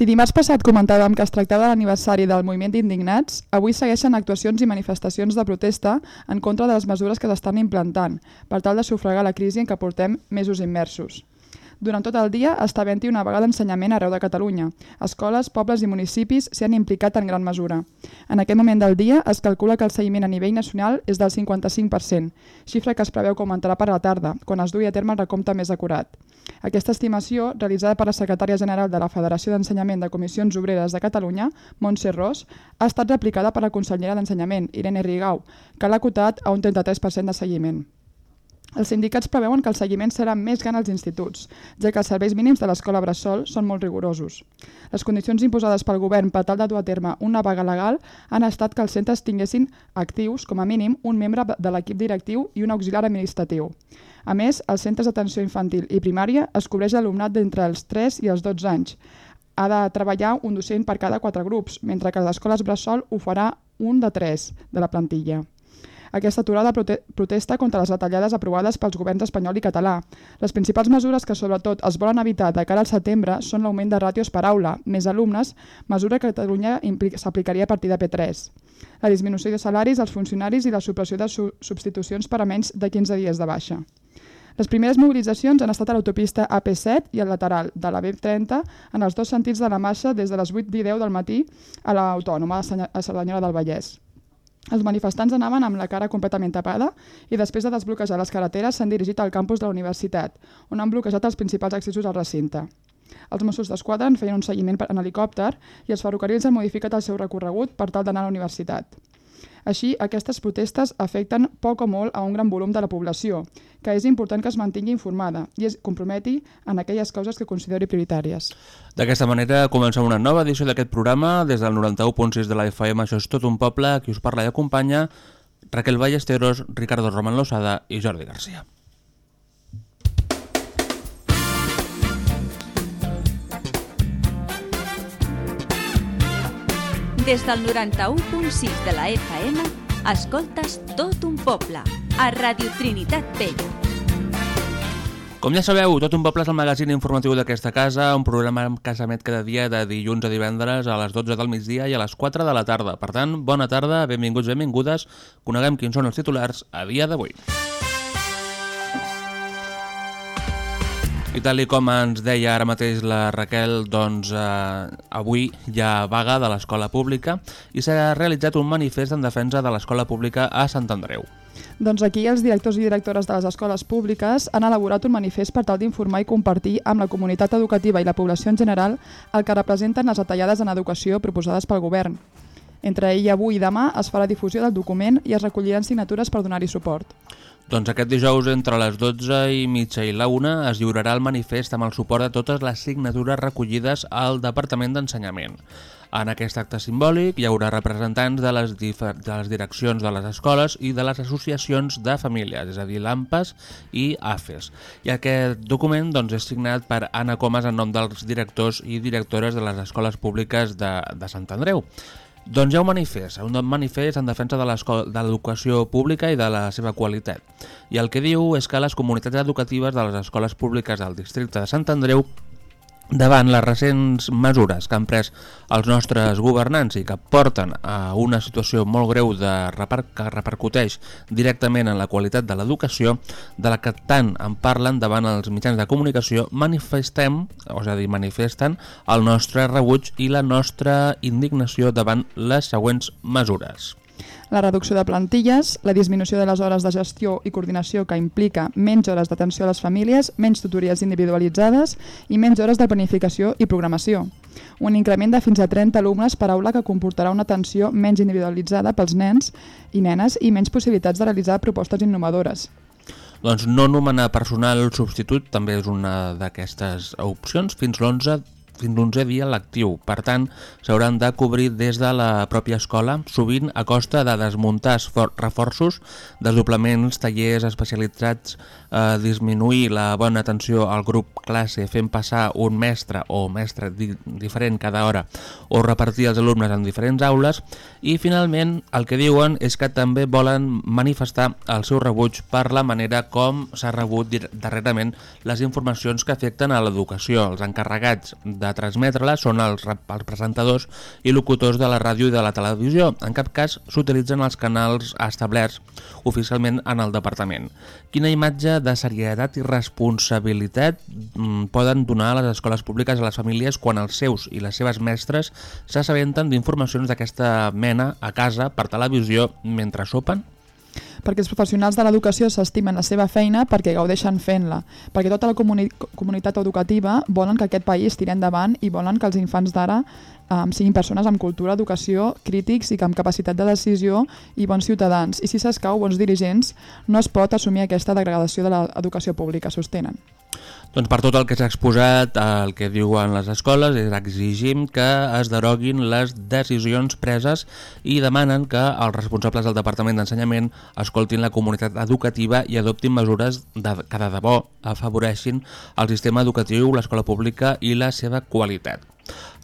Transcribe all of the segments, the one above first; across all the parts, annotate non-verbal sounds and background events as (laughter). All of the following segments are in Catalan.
Si dimarts passat comentàvem que es tractava de l'aniversari del moviment d'indignats, avui segueixen actuacions i manifestacions de protesta en contra de les mesures que s'estan implantant per tal de sufragar la crisi en què portem mesos immersos. Durant tot el dia està havent-hi una vaga d'ensenyament arreu de Catalunya. Escoles, pobles i municipis s'hi han implicat en gran mesura. En aquest moment del dia es calcula que el seguiment a nivell nacional és del 55%, xifra que es preveu que augmentarà per la tarda, quan es dugui a terme el recompte més acurat. Aquesta estimació, realitzada per la secretària general de la Federació d'Ensenyament de Comissions Obreres de Catalunya, Montse Ros, ha estat replicada per la consellera d'Ensenyament, Irene Rigau, que l'ha acotat a un 33% de seguiment. Els sindicats preveuen que el seguiment serà més gran als instituts, ja que els serveis mínims de l'escola Bressol són molt rigorosos. Les condicions imposades pel govern per tal de dur a terme una vaga legal han estat que els centres tinguessin actius, com a mínim, un membre de l'equip directiu i un auxiliar administratiu. A més, als centres d'atenció infantil i primària es cobreix l'alumnat d'entre els 3 i els 12 anys. Ha de treballar un docent per cada 4 grups, mentre que les escoles Bressol ho farà un de 3 de la plantilla aquesta aturada prote protesta contra les retallades aprovades pels governs espanyol i català. Les principals mesures que sobretot es volen evitar de cara al setembre són l'augment de ràtios per aula, més alumnes, mesura que Catalunya s'aplicaria a partir de P3. La disminució de salaris als funcionaris i la supressió de su substitucions per a menys de 15 dies de baixa. Les primeres mobilitzacions han estat a l'autopista AP7 i al lateral de la B30 en els dos sentits de la marxa des de les 8 i 10 del matí a l'Autònoma a Cerdanyola del Vallès. Els manifestants anaven amb la cara completament tapada i després de desbloquejar les carreteres s'han dirigit al campus de la universitat, on han bloquejat els principals accessos al recinte. Els Mossos d'Esquadra en feien un seguiment en helicòpter i els ferrocarrils han modificat el seu recorregut per tal d'anar a la universitat. Així, aquestes protestes afecten poc o molt a un gran volum de la població, que és important que es mantingui informada i es comprometi en aquelles causes que consideri prioritàries. D'aquesta manera comencem una nova edició d'aquest programa des del 91.6 de la FM, això és tot un poble, qui us parla i acompanya Raquel Ballesteros, Ricardo Roman Losada i Jordi Garcia. Des del 91.6 de la FM, escoltes tot un poble, a Radio Trinitat Vella. Com ja sabeu, Tot un poble és el magazín informatiu d'aquesta casa, un programa que s'emet cada dia de dilluns a divendres a les 12 del migdia i a les 4 de la tarda. Per tant, bona tarda, benvinguts, benvingudes, coneguem quins són els titulars a dia d'avui. I tal com ens deia ara mateix la Raquel, doncs eh, avui hi ha vaga de l'escola pública i s'ha realitzat un manifest en defensa de l'escola pública a Sant Andreu. Doncs aquí els directors i directores de les escoles públiques han elaborat un manifest per tal d'informar i compartir amb la comunitat educativa i la població en general el que representen les retallades en educació proposades pel govern. Entre ahir, avui i demà es farà difusió del document i es recolliran signatures per donar-hi suport. Doncs aquest dijous entre les 12 i mitja i la 1 es lliurarà el manifest amb el suport de totes les signatures recollides al Departament d'Ensenyament. En aquest acte simbòlic hi haurà representants de les, de les direccions de les escoles i de les associacions de famílies, és a dir, l'AMPAS i AFES. I aquest document doncs, és signat per Anna Comas en nom dels directors i directores de les escoles públiques de, de Sant Andreu. Doncs hi ha un manifest, un manifest en defensa de l'educació pública i de la seva qualitat. I el que diu és que les comunitats educatives de les escoles públiques del districte de Sant Andreu davant les recents mesures que han pres els nostres governants i que porten a una situació molt greu de reper que repercuteix directament en la qualitat de l'educació, de la que tant en parlen davant els mitjans de comunicació, manifestem, o és a dir, manifesten el nostre rebuig i la nostra indignació davant les següents mesures la reducció de plantilles, la disminució de les hores de gestió i coordinació que implica menys hores d'atenció a les famílies, menys tutories individualitzades i menys hores de planificació i programació. Un increment de fins a 30 alumnes per aula que comportarà una atenció menys individualitzada pels nens i nenes i menys possibilitats de realitzar propostes innovadores. Doncs no nomenar personal substitut també és una d'aquestes opcions fins l'11 fins l'11 dia lectiu. Per tant, s'hauran de cobrir des de la pròpia escola, sovint a costa de desmuntar reforços, desdoblaments, tallers especialitzats, eh, disminuir la bona atenció al grup classe fent passar un mestre o mestre di diferent cada hora o repartir els alumnes en diferents aules i finalment el que diuen és que també volen manifestar el seu rebuig per la manera com s'ha rebut darrerament les informacions que afecten a l'educació. Els encarregats de transmetre-la són els, els presentadors i locutors de la ràdio i de la televisió. En cap cas s'utilitzen els canals establerts oficialment en el departament. Quina imatge de serietat i responsabilitat mm, poden donar a les escoles públiques a les famílies quan els seus i les seves mestres s'assabenten d'informacions d'aquesta mena a casa per televisió mentre sopen? Perquè els professionals de l'educació s'estimen la seva feina perquè gaudeixen fent-la, perquè tota la comuni comunitat educativa volen que aquest país tiri endavant i volen que els infants d'ara um, siguin persones amb cultura, educació, crítics i amb capacitat de decisió i bons ciutadans. I si s'escau, bons dirigents, no es pot assumir aquesta degradació de l'educació pública, sostenen. Doncs per tot el que s'ha exposat, el que diuen les escoles és exigim que es deroguin les decisions preses i demanen que els responsables del Departament d'Ensenyament escoltin la comunitat educativa i adoptin mesures de, que de debò afavoreixin el sistema educatiu, l'escola pública i la seva qualitat.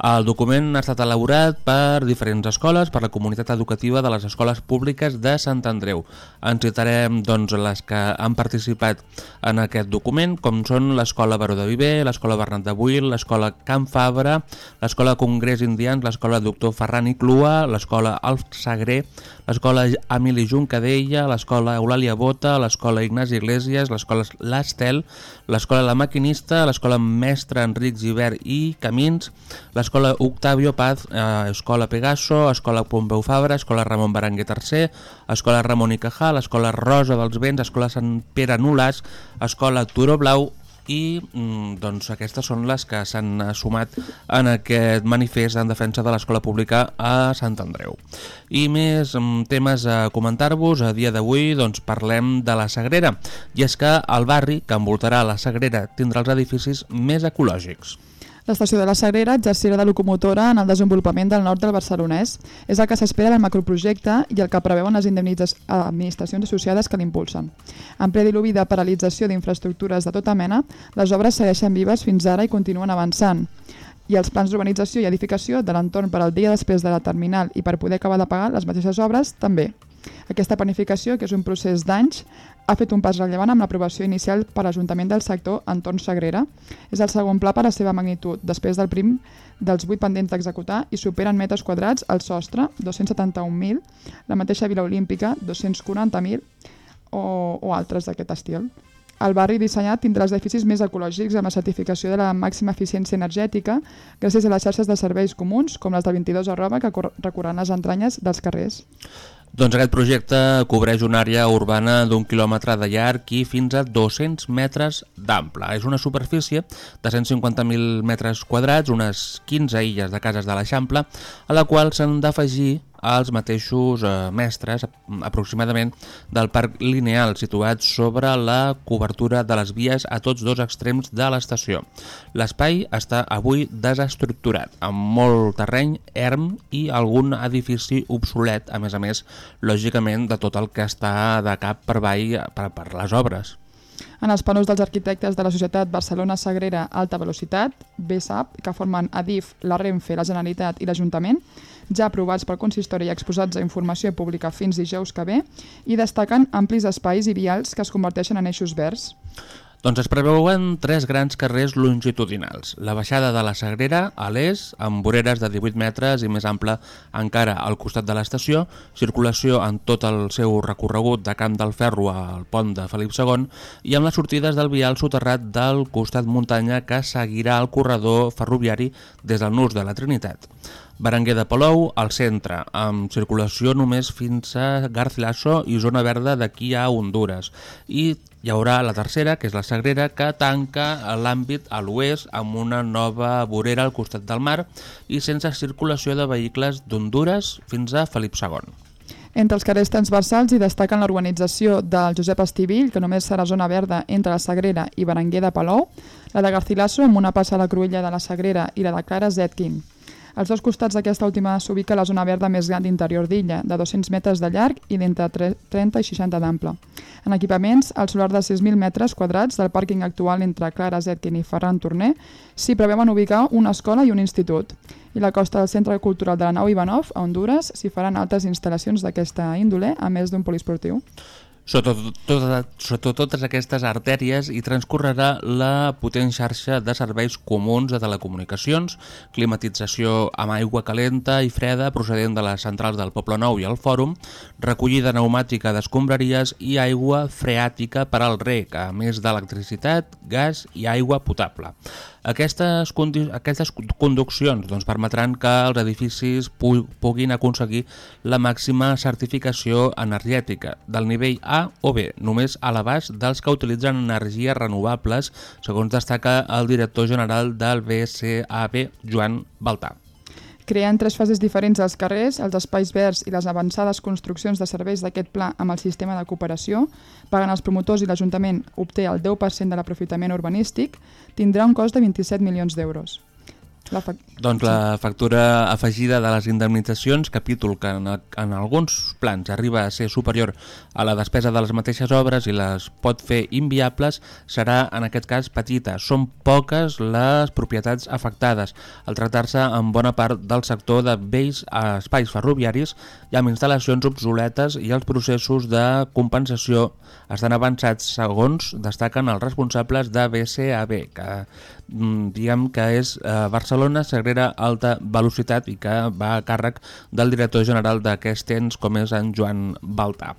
El document ha estat elaborat per diferents escoles, per la comunitat educativa de les escoles públiques de Sant Andreu. En citarem doncs, les que han participat en aquest document, com són l'Escola Baró de Viver, l'Escola Bernat de Buil, l'Escola Camp Fabra, l'Escola Congrés Indians, l'Escola Doctor Ferran i Clua, l'Escola Alf Sagré, l'Escola Emili Juncadella, l'Escola Eulàlia Bota, l'Escola Ignasi Iglesias, l'Escola L'Estel, l'Escola La Maquinista, l'Escola Mestre Enric Givert i Camins, l'Escola Octavio Paz, eh, Pegaso, Escola Pompeu Fabra, Escola Ramon Berenguer III, Escola Ramon i Cajal, Rosa dels Vents, Escola Sant Pere Nulàs, Escola Turó Blau i mm, doncs aquestes són les que s'han sumat en aquest manifest en defensa de l'escola pública a Sant Andreu. I més mm, temes a comentar-vos, a dia d'avui doncs, parlem de la Sagrera, i és que el barri que envoltarà la Sagrera tindrà els edificis més ecològics. L'estació de la Sagrera exercirà de locomotora en el desenvolupament del nord del barcelonès. És el que s'espera del macroprojecte i el que preveuen les administracions associades que l'impulsen. En ple diluvi de paralització d'infraestructures de tota mena, les obres segueixen vives fins ara i continuen avançant i els plans d'urbanització i edificació de l'entorn per al dia després de la terminal i per poder acabar de pagar les mateixes obres també. Aquesta planificació, que és un procés d'anys, ha fet un pas rellevant amb l'aprovació inicial per l'Ajuntament del sector Entorn Sagrera. És el segon pla per la seva magnitud, després del prim dels 8 pendents d'executar i superen metres quadrats el sostre, 271.000, la mateixa Vila Olímpica, 240.000 o, o altres d'aquest estil. El barri dissenyat tindrà els edificis més ecològics amb la certificació de la màxima eficiència energètica gràcies a les xarxes de serveis comuns com les del 22 arroba que recorren les entranyes dels carrers. Doncs aquest projecte cobreix una àrea urbana d'un quilòmetre de llarg i fins a 200 metres d'ample. És una superfície de 150.000 metres quadrats, unes 15 illes de cases de l'Eixample, a la qual s'han d'afegir als mateixos eh, mestres aproximadament del parc lineal situat sobre la cobertura de les vies a tots dos extrems de l'estació. L'espai està avui desestructurat, amb molt terreny, erm i algun edifici obsolet, a més a més, lògicament, de tot el que està de cap per avall per, per les obres. En els panos dels arquitectes de la Societat Barcelona Sagrera Alta Velocitat, BSAP, que formen ADIF, la Renfe, la Generalitat i l'Ajuntament, ja aprovats pel consistori i exposats a informació pública fins dijous que ve, i destaquen amplis espais i vials que es converteixen en eixos verds. Doncs es preveuen tres grans carrers longitudinals. La baixada de la Sagrera, a l'est, amb voreres de 18 metres i més ampla encara al costat de l'estació, circulació en tot el seu recorregut de Camp del Ferro al pont de Felip II i amb les sortides del vial soterrat del costat muntanya que seguirà el corredor ferroviari des del nus de la Trinitat. Berenguer de Palou, al centre, amb circulació només fins a Garcilaso i zona verda d'aquí a Honduras. I hi haurà la tercera, que és la Sagrera, que tanca l'àmbit a l'oest amb una nova vorera al costat del mar i sense circulació de vehicles d'Honduras fins a Felip II. Entre els carrers transversals hi destaquen l'organització del Josep Estivill, que només serà zona verda entre la Sagrera i Berenguer de Palou, la de Garcilaso amb una passa a la Cruïlla de la Sagrera i la de Clara Zetkin. Als dos costats d'aquesta última s'ubica la zona verda més gran d'interior d'illa, de 200 metres de llarg i d'entre 30 i 60 d'ample. En equipaments, al solar de 6.000 metres quadrats del pàrquing actual entre Clara Zetkin i Ferran Torner s'hi preveuen ubicar una escola i un institut. I la costa del Centre Cultural de la Nau Ivanov, a Honduras, s'hi faran altres instal·lacions d'aquesta índole, a més d'un poliesportiu. Sota, tota, sota totes aquestes artèries hi transcorrerà la potent xarxa de serveis comuns de telecomunicacions, climatització amb aigua calenta i freda procedent de les centrals del Poble Nou i el Fòrum, recollida pneumàtica d'escombraries i aigua freàtica per al rec, a més d'electricitat, gas i aigua potable. Aquestes, aquestes conduccions doncs, permetran que els edificis pu puguin aconseguir la màxima certificació energètica del nivell A o B, només a l'abast dels que utilitzen energies renovables, segons destaca el director general del BCAB, Joan Baltà creant tres fases diferents als carrers, els espais verds i les avançades construccions de serveis d'aquest pla amb el sistema de cooperació, pagant els promotors i l'Ajuntament obté el 10% de l'aprofitament urbanístic, tindrà un cost de 27 milions d'euros. La doncs la factura afegida de les indemnitzacions, capítol que en, en alguns plans arriba a ser superior a la despesa de les mateixes obres i les pot fer inviables, serà en aquest cas petita. Són poques les propietats afectades, al tractar-se en bona part del sector de vells a espais ferroviaris i amb instal·lacions obsoletes i els processos de compensació estan avançats segons destaquen els responsables de BCAB, que diguem que és eh, Barcelona Sagrera Alta Velocitat i que va a càrrec del director general d'aquest ens com és en Joan Baltà.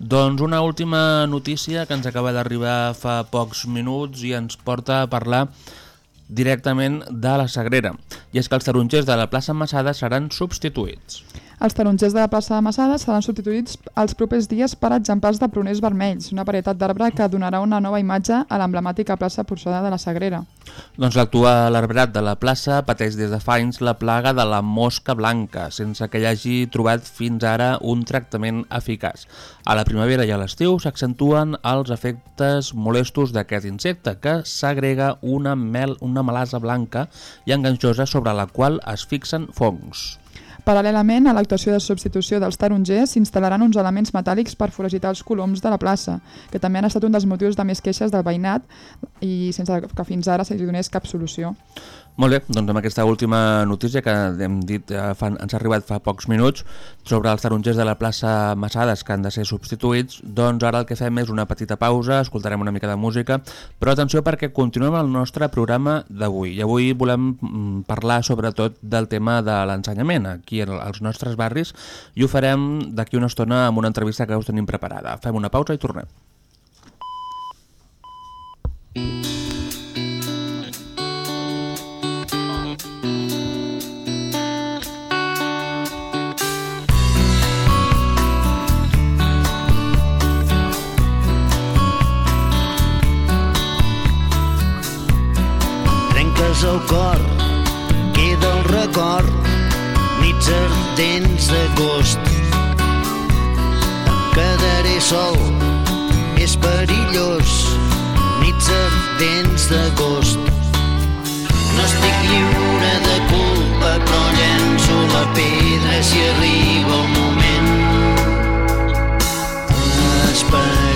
Doncs una última notícia que ens acaba d'arribar fa pocs minuts i ens porta a parlar directament de la Sagrera, i és que els tarongers de la plaça Massada seran substituïts. Els tarongers de la plaça de Massada seran substituïts els propers dies per exemplars de pruners vermells, una varietat d'arbre que donarà una nova imatge a l'emblemàtica plaça Porçada de la Sagrera. Doncs l'actual arbrat de la plaça pateix des de fa anys la plaga de la mosca blanca, sense que hi hagi trobat fins ara un tractament eficaç. A la primavera i a l'estiu s'accentuen els efectes molestos d'aquest insecte, que s'agrega una, mel, una melasa blanca i enganxosa sobre la qual es fixen fongs. Paral·lelament a l'actuació de substitució dels tarongers s'instal·laran uns elements metàl·lics per foragitar els coloms de la plaça, que també han estat un dels motius de més queixes del veïnat i sense que fins ara se li donés cap solució. Molt bé, doncs amb aquesta última notícia que hem dit eh, fa, ens ha arribat fa pocs minuts sobre els tarongers de la plaça Massades que han de ser substituïts, doncs ara el que fem és una petita pausa, escoltarem una mica de música, però atenció perquè continuem el nostre programa d'avui. I avui volem mm, parlar sobretot del tema de l'ensenyament aquí als nostres barris i ho farem d'aquí una estona amb una entrevista que us tenim preparada. Fem una pausa i tornem. Mm. És el cor, queda el record, nits ardents d'agost. Em quedaré sol, és perillós, nits ardents d'agost. No estic lliure de culpa, però llenço la pedra si arriba el moment. Esperit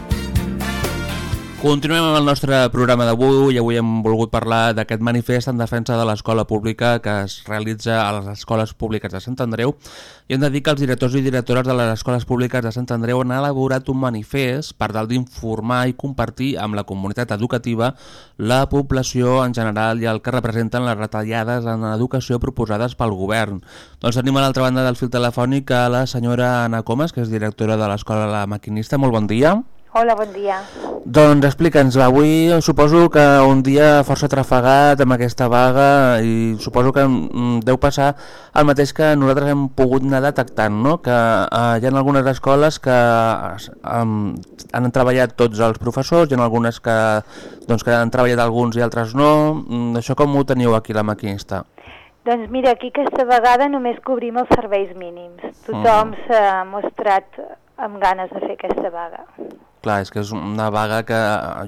Continuem amb el nostre programa d'avui i avui hem volgut parlar d'aquest manifest en defensa de l'escola pública que es realitza a les escoles públiques de Sant Andreu i hem de dir que els directors i directores de les escoles públiques de Sant Andreu han elaborat un manifest per tal d'informar i compartir amb la comunitat educativa la població en general i el que representen les retallades en educació proposades pel govern. Doncs tenim a l'altra banda del fil telefònic a la senyora Anna Comas, que és directora de l'Escola La Maquinista. Molt bon dia. Hola, bon dia. Doncs explica'ns, avui suposo que un dia força trafegat amb aquesta vaga i suposo que mm, deu passar el mateix que nosaltres hem pogut anar detectant, no? que eh, hi ha algunes escoles que um, han treballat tots els professors, hi ha algunes que, doncs, que han treballat alguns i altres no. Mm, això com ho teniu aquí la maquinista? Doncs mira, aquí aquesta vegada només cobrim els serveis mínims. Tothom mm. s'ha mostrat amb ganes de fer aquesta vaga. Clar, és que és una vaga que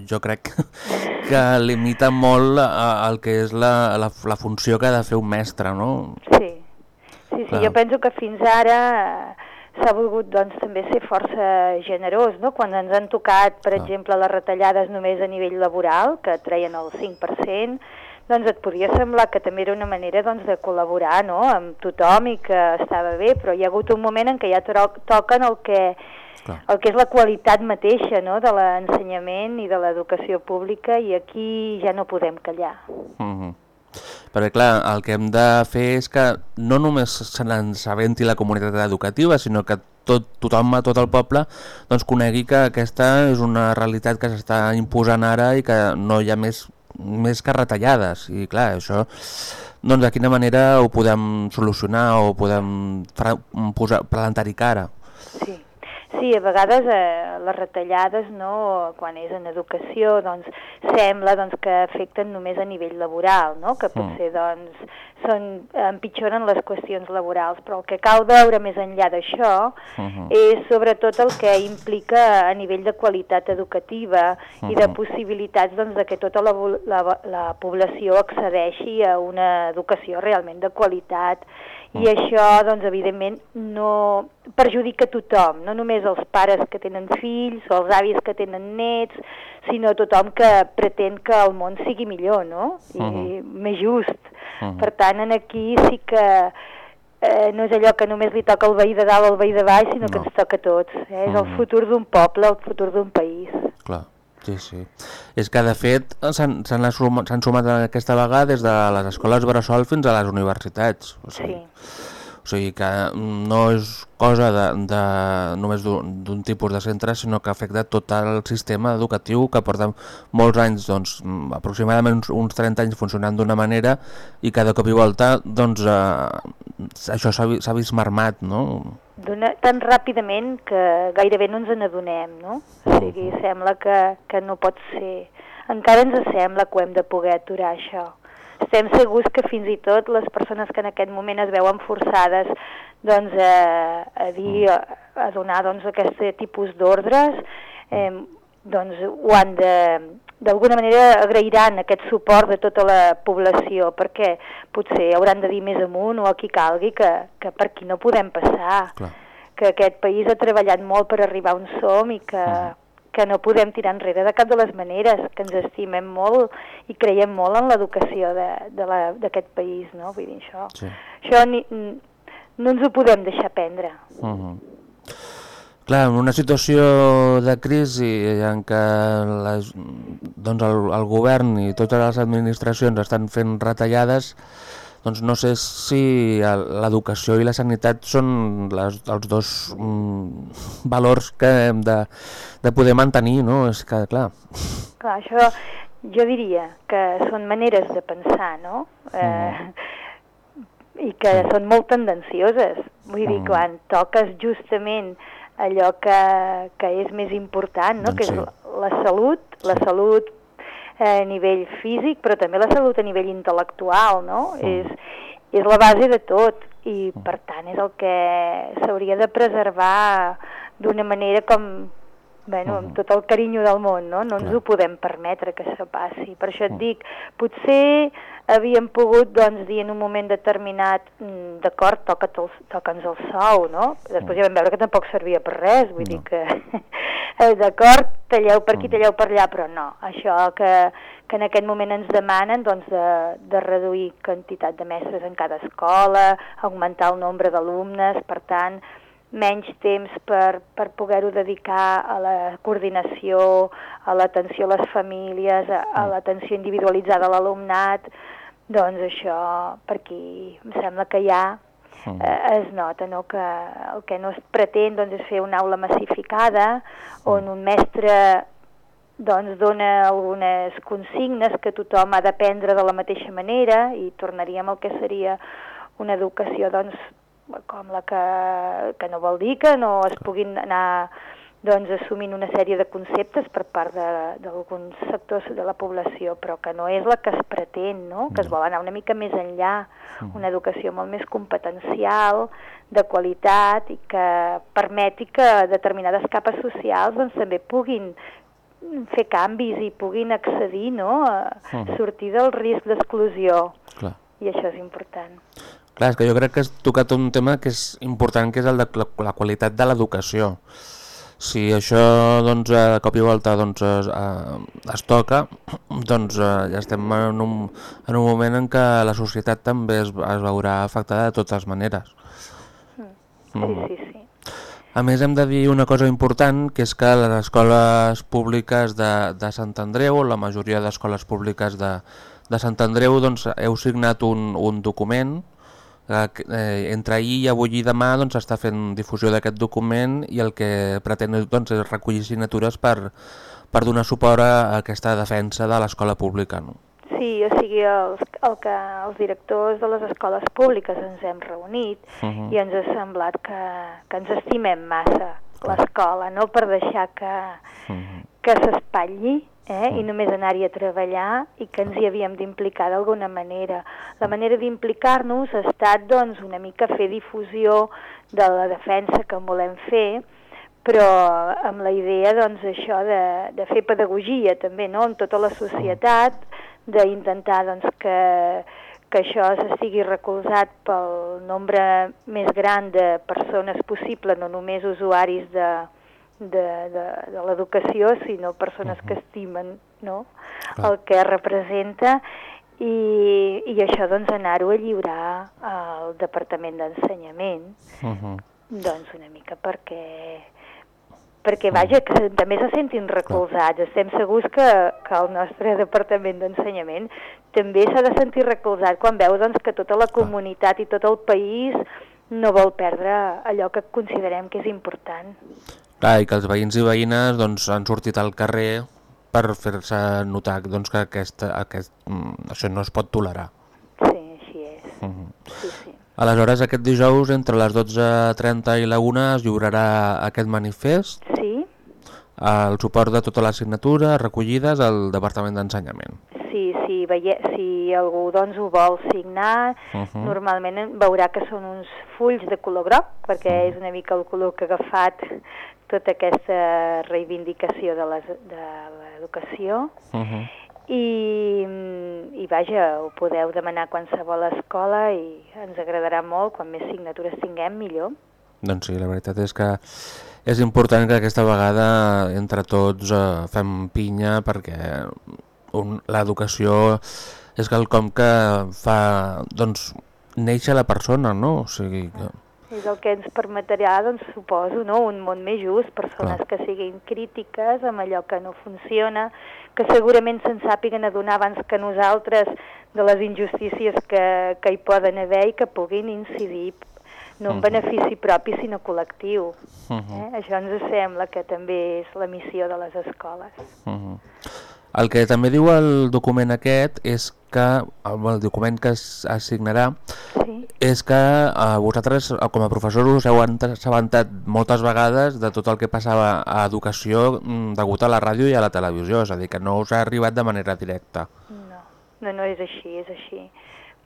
jo crec (laughs) que limita molt el que és la, la, la funció que ha de fer un mestre, no? Sí, sí, sí. jo penso que fins ara s'ha volgut doncs, també ser força generós, no? Quan ens han tocat, per ah. exemple, les retallades només a nivell laboral, que treien el 5%, doncs et podia semblar que també era una manera doncs, de col·laborar no? amb tothom i que estava bé, però hi ha hagut un moment en què ja toquen el que Clar. el que és la qualitat mateixa no? de l'ensenyament i de l'educació pública i aquí ja no podem callar. Uh -huh. Perquè clar, el que hem de fer és que no només se n'ensabenti la comunitat educativa, sinó que tot, tothom, tot el poble, doncs conegui que aquesta és una realitat que s'està imposant ara i que no hi ha més, més que retallades. I clar, això, doncs de quina manera ho podem solucionar o podem posar, plantar-hi cara? Sí. Sí, a vegades eh, les retallades, no, quan és en educació, doncs sembla doncs, que afecten només a nivell laboral, no? que potser doncs, són, empitjoren les qüestions laborals, però el que cal veure més enllà d'això uh. -huh. és sobretot el que implica a nivell de qualitat educativa uh -huh. i de possibilitats doncs, de que tota la, la, la població accedeixi a una educació realment de qualitat i això, doncs, evidentment, no perjudica tothom, no només els pares que tenen fills o els avis que tenen nets, sinó tothom que pretén que el món sigui millor, no? I uh -huh. més just. Uh -huh. Per tant, en aquí sí que eh, no és allò que només li toca al veí de dalt o al veí de baix, sinó no. que ens toca a tots. Eh? És uh -huh. el futur d'un poble, el futur d'un país. Clar. Sí, sí. És que, de fet, s'han sumat, sumat aquesta vegada des de les escoles bressol fins a les universitats. O sigui, sí. O sigui que no és cosa de, de només d'un tipus de centre, sinó que afecta tot el sistema educatiu que porta molts anys, doncs, aproximadament uns 30 anys funcionant d'una manera i cada cop i volta doncs, eh, això s'ha vist marmat, no? Tan ràpidament que gairebé no ens n'adonem, no? O sigui, sembla que, que no pot ser. Encara ens sembla que ho hem de poder aturar, això estem segurs que fins i tot les persones que en aquest moment es veuen forçades doncs, a, a dir, a, a donar doncs, aquest tipus d'ordres, eh, doncs ho han de, d'alguna manera agrairan aquest suport de tota la població, perquè potser hauran de dir més amunt o a qui calgui que, que per aquí no podem passar, Clar. que aquest país ha treballat molt per arribar on som i que, uh que no podem tirar enrere de cap de les maneres, que ens estimem molt i creiem molt en l'educació d'aquest país, no? Vull dir, això, sí. això ni, no ens ho podem deixar prendre. Uh -huh. Clar, en una situació de crisi en què les, doncs el, el govern i totes les administracions estan fent retallades, doncs no sé si l'educació i la sanitat són les, els dos mm, valors que hem de, de poder mantenir, no? És que, clar... Clar, això jo diria que són maneres de pensar, no? Eh, mm. I que són molt tendencioses. Vull mm. dir, quan toques justament allò que, que és més important, no? Doncs que és sí. la salut, la salut a nivell físic, però també la salut a nivell intel·lectual, no? Mm. És, és la base de tot i, per tant, és el que s'hauria de preservar d'una manera com, bueno, amb tot el carinyo del món, no? No ens Clar. ho podem permetre que això passi. Per això et dic, potser havíem pogut doncs, dir en un moment determinat mm, d'acord, toca't el, toca'ns el sou, no? Després ja vam veure que tampoc servia per res, vull dir que (laughs) eh, d'acord, talleu per aquí, talleu per allà, però no, això que, que en aquest moment ens demanen doncs, de, de reduir quantitat de mestres en cada escola, augmentar el nombre d'alumnes, per tant, menys temps per, per poder-ho dedicar a la coordinació, a l'atenció a les famílies, a, a l'atenció individualitzada a l'alumnat, doncs això per aquí em sembla que ja eh, es nota no? que el que no es pretén doncs, és fer una aula massificada on un mestre doncs dona algunes consignes que tothom ha d'aprendre de la mateixa manera i tornaríem al que seria una educació doncs, com la que, que no vol dir que no es puguin anar doncs, assumint una sèrie de conceptes per part d'alguns sectors de la població, però que no és la que es pretén, no? que es vol anar una mica més enllà, una educació molt més competencial, de qualitat i que permeti que determinades capes socials doncs, també puguin fer canvis i puguin accedir no? a sortir del risc d'exclusió i això és important. Clar, és que jo crec que has tocat un tema que és important, que és el de la, la qualitat de l'educació. Si això, doncs, a cop i volta doncs, es, eh, es toca, (clears throat) doncs eh, ja estem en un, en un moment en què la societat també es, es veurà afectada de totes maneres. Sí, sí, sí. A més, hem de dir una cosa important, que és que les escoles públiques de, de Sant Andreu, la majoria d'escoles públiques de, de Sant Andreu, doncs, heu signat un, un document eh, entre ahir i avui i demà doncs, està fent difusió d'aquest document i el que pretén doncs, és recollir signatures per, per donar suport a aquesta defensa de l'escola pública. No? Sí, o sigui, els, el que, els directors de les escoles públiques ens hem reunit Mhm. i ens ha semblat que, que ens estimem massa l'escola, no?, per deixar que, Mhm. que s'espatlli eh? i només anar-hi a treballar i que ens hi havíem d'implicar d'alguna manera. La manera d'implicar-nos ha estat doncs, una mica fer difusió de la defensa que volem fer, però amb la idea doncs, això de, de fer pedagogia també no? en tota la societat, d'intentar doncs, que, que això estigui recolzat pel nombre més gran de persones possible, no només usuaris de, de, de, de l'educació, sinó persones que estimen no? el que representa i, i això doncs anar-ho a lliurar al Departament d'Ensenyament Mhm. doncs una mica perquè perquè vaja, que se- també se sentin recolzats. Estem segurs que, que el nostre Departament d'Ensenyament també s'ha de sentir recolzat quan veu doncs, que tota la comunitat i tot el país no vol perdre allò que considerem que és important. Clar, i que els veïns i veïnes doncs, han sortit al carrer per fer-se notar doncs, que aquesta, aquest, mm, això no es pot tolerar. Sí, així és. Mhm. Sí, sí. Aleshores, aquest dijous, entre les 12.30 i la 1, es lliurarà aquest manifest, Sí, el suport de totes les signatures recollides al Departament d'Ensenyament. Sí, sí, veie, si algú doncs, ho vol signar, Mhm. normalment veurà que són uns fulls de color groc, perquè és una mica el color que ha agafat tota aquesta reivindicació de l'educació. Uh -huh. I, mm, I vaja, ho podeu demanar a qualsevol escola i ens agradarà molt, quan més signatures tinguem, millor. Doncs sí, la veritat és que és important que aquesta vegada entre tots eh, fem pinya perquè l'educació és quelcom que fa doncs, néixer la persona, no? O sigui que... És el que ens permetrà, doncs, suposo, no? un món més just, persones Clar. que siguin crítiques amb allò que no funciona, que segurament se'n sàpiguen adonar abans que nosaltres de les injustícies que, que hi poden haver i que puguin incidir no en Mhm. benefici propi, sinó col·lectiu. Uh Eh? Això ens sembla que també és la missió de les escoles. -huh. El que també diu el document aquest és que, el document que es assignarà, Sí, és que eh, vosaltres, eh, com a professors, us heu assabentat moltes vegades de tot el que passava a educació mm, degut a la ràdio i a la televisió, és a dir, que no us ha arribat de manera directa. no, no, no és així, és així.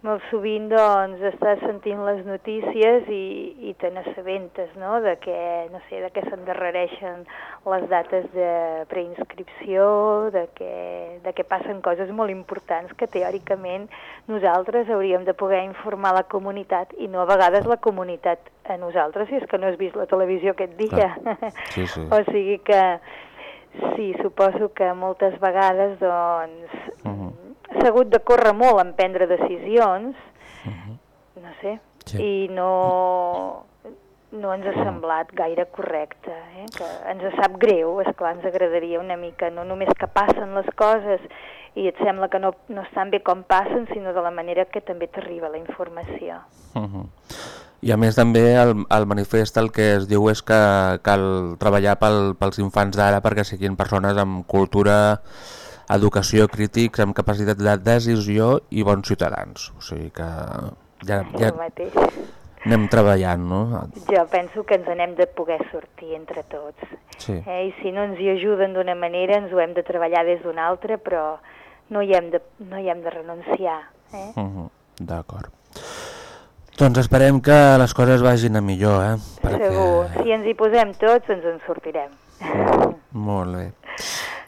Molt sovint doncs estàs sentint les notícies i, i te n'assabentes, no?, de que, no sé, de que s'endarrereixen les dates de preinscripció, de que, de que passen coses molt importants que teòricament nosaltres hauríem de poder informar la comunitat i no a vegades la comunitat a nosaltres si és que no has vist la televisió aquest dia. Sí, sí. (laughs) o sigui que sí, suposo que moltes vegades doncs Uh -huh. S'ha hagut de córrer molt en prendre decisions, no sé, Sí. i no, no ens ha semblat gaire correcte, eh? que ens sap greu, és clar, ens agradaria una mica, no només que passen les coses i et sembla que no, no estan bé com passen, sinó de la manera que també t'arriba la informació. Uh -huh. I a més també el, el manifest el que es diu és que cal treballar pel, pels infants d'ara perquè siguin persones amb cultura, educació, crítics, amb capacitat de decisió i bons ciutadans. O sigui que ja, ja anem treballant, no? Jo penso que ens n'hem de poder sortir entre tots. Sí. Eh? I si no ens hi ajuden d'una manera, ens ho hem de treballar des d'una altra, però no hi hem de, no hi hem de renunciar. Eh? Uh -huh. D'acord. Doncs esperem que les coses vagin a millor, eh? Segur. Si ens hi posem tots, ens en sortirem. Molt bé.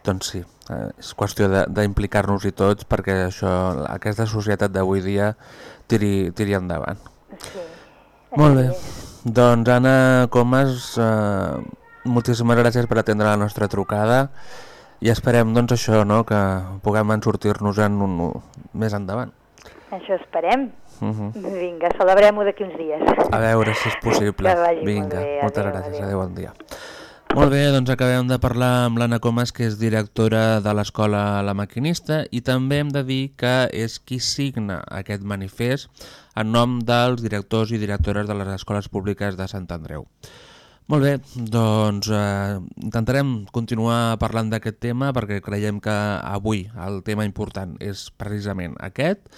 Doncs sí, eh, és qüestió de- d'implicar-nos-hi tots perquè això, aquesta societat d'avui dia tiri, tiri endavant. Sí. Molt bé. Doncs Anna Comas, eh, moltíssimes gràcies per atendre la nostra trucada i esperem doncs això, no?, que puguem en sortir-nos en un, més endavant. Això esperem. Uh -huh. Vinga, celebrem-ho d'aquí uns dies. A veure si és possible. Vinga, bé, moltes adéu, gràcies, adéu. adéu, bon dia. Molt bé, doncs acabem de parlar amb l'Anna Comas, que és directora de l'escola La Maquinista, i també hem de dir que és qui signa aquest manifest en nom dels directors i directores de les escoles públiques de Sant Andreu. Molt bé, doncs eh, intentarem continuar parlant d'aquest tema perquè creiem que avui el tema important és precisament aquest